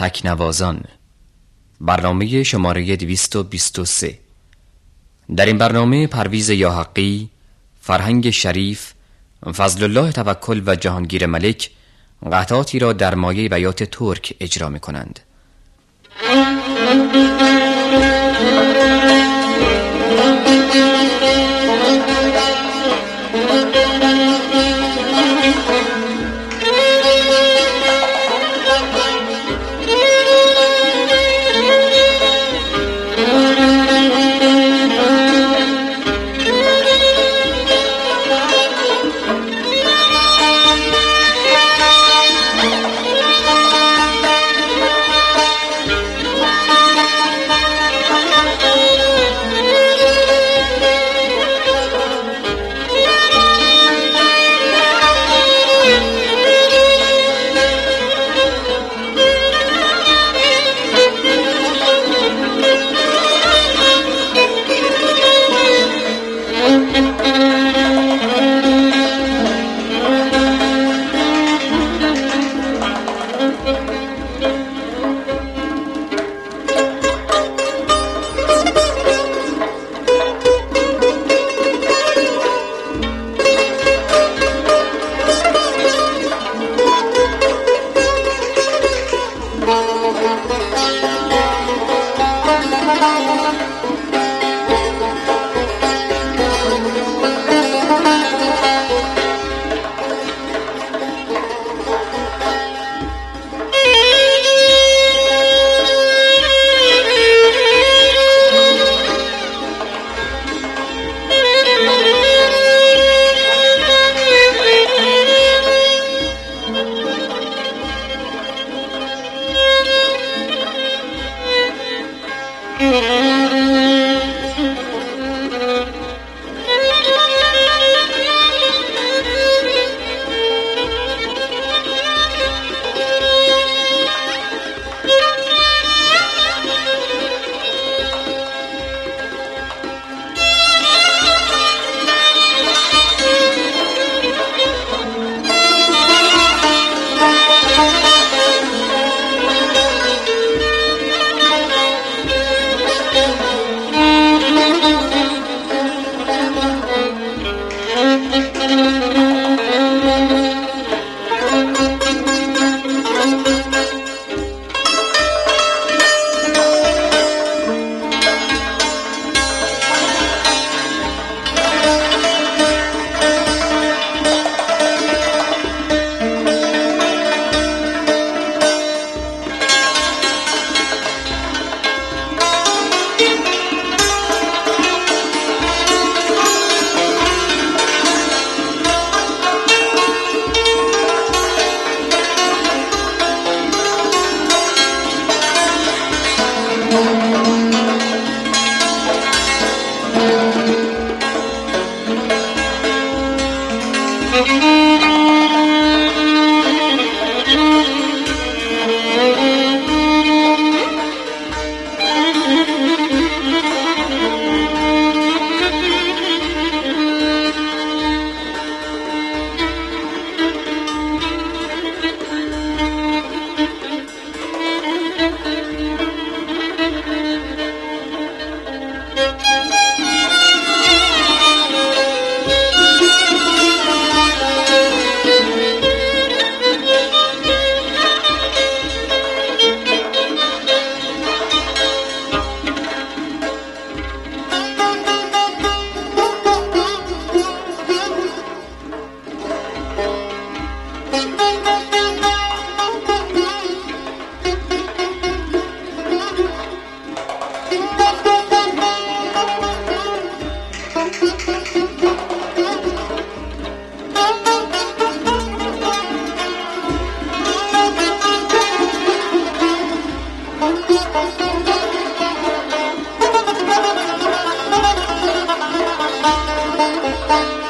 تکنوازان. برنامه شماره 223 در این برنامه پرویز یاحقی فرهنگ شریف فضل الله توکل و جهانگیر ملک قطعاتی را در مایه بیات ترک اجرا می کنند Thank you.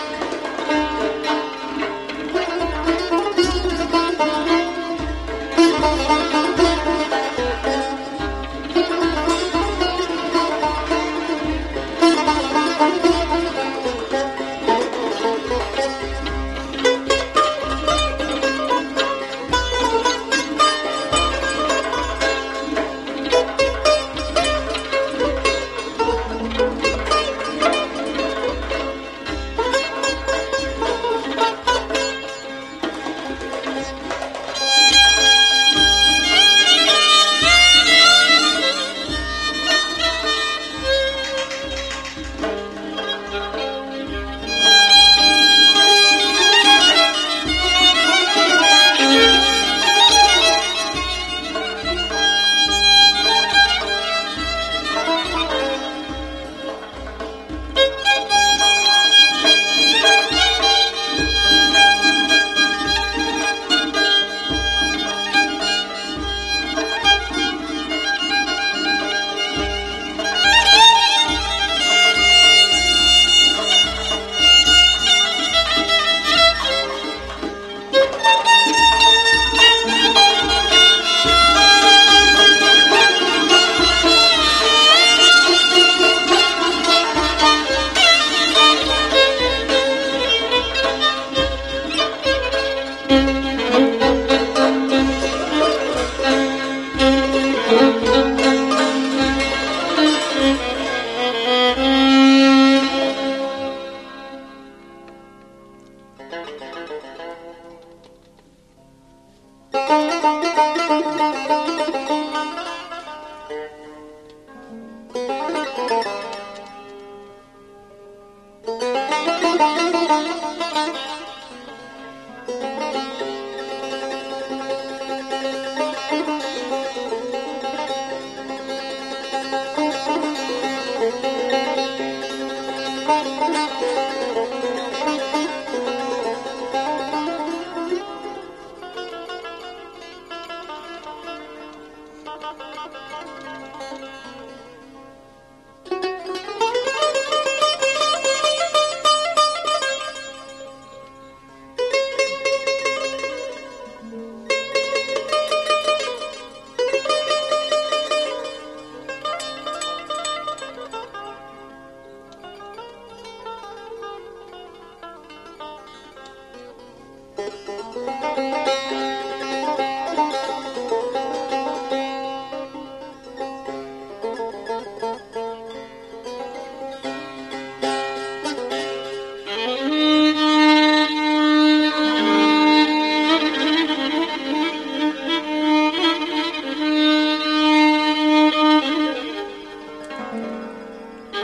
Música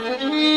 Mm-hmm.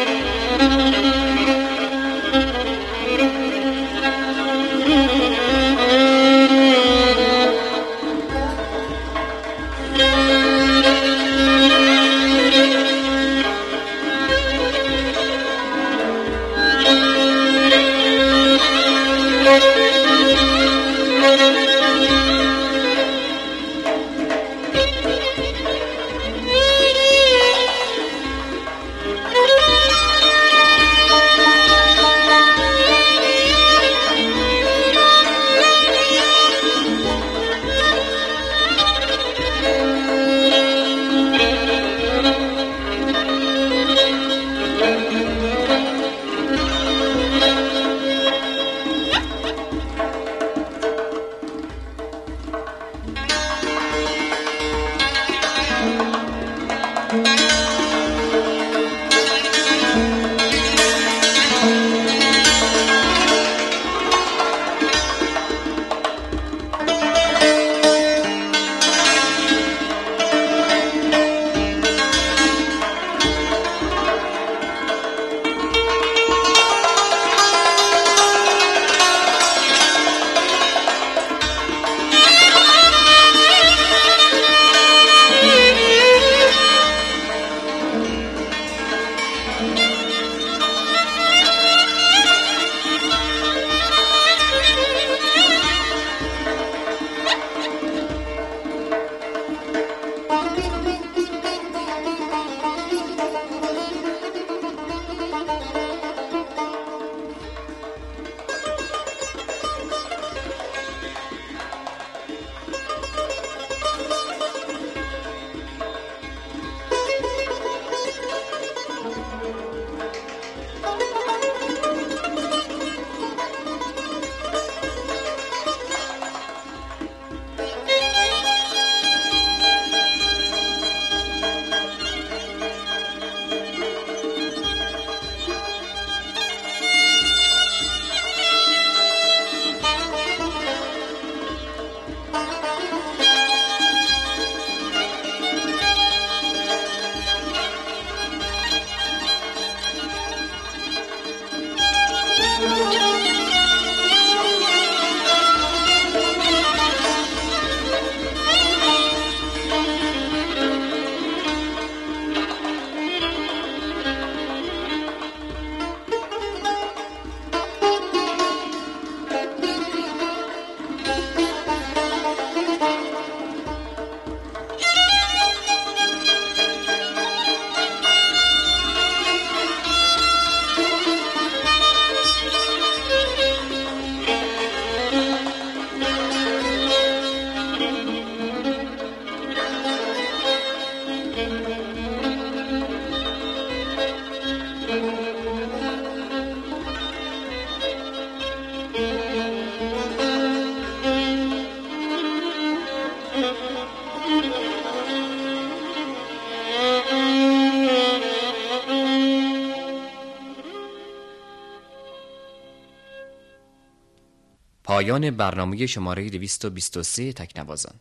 پایان برنامه شماره 223 تکنوازان.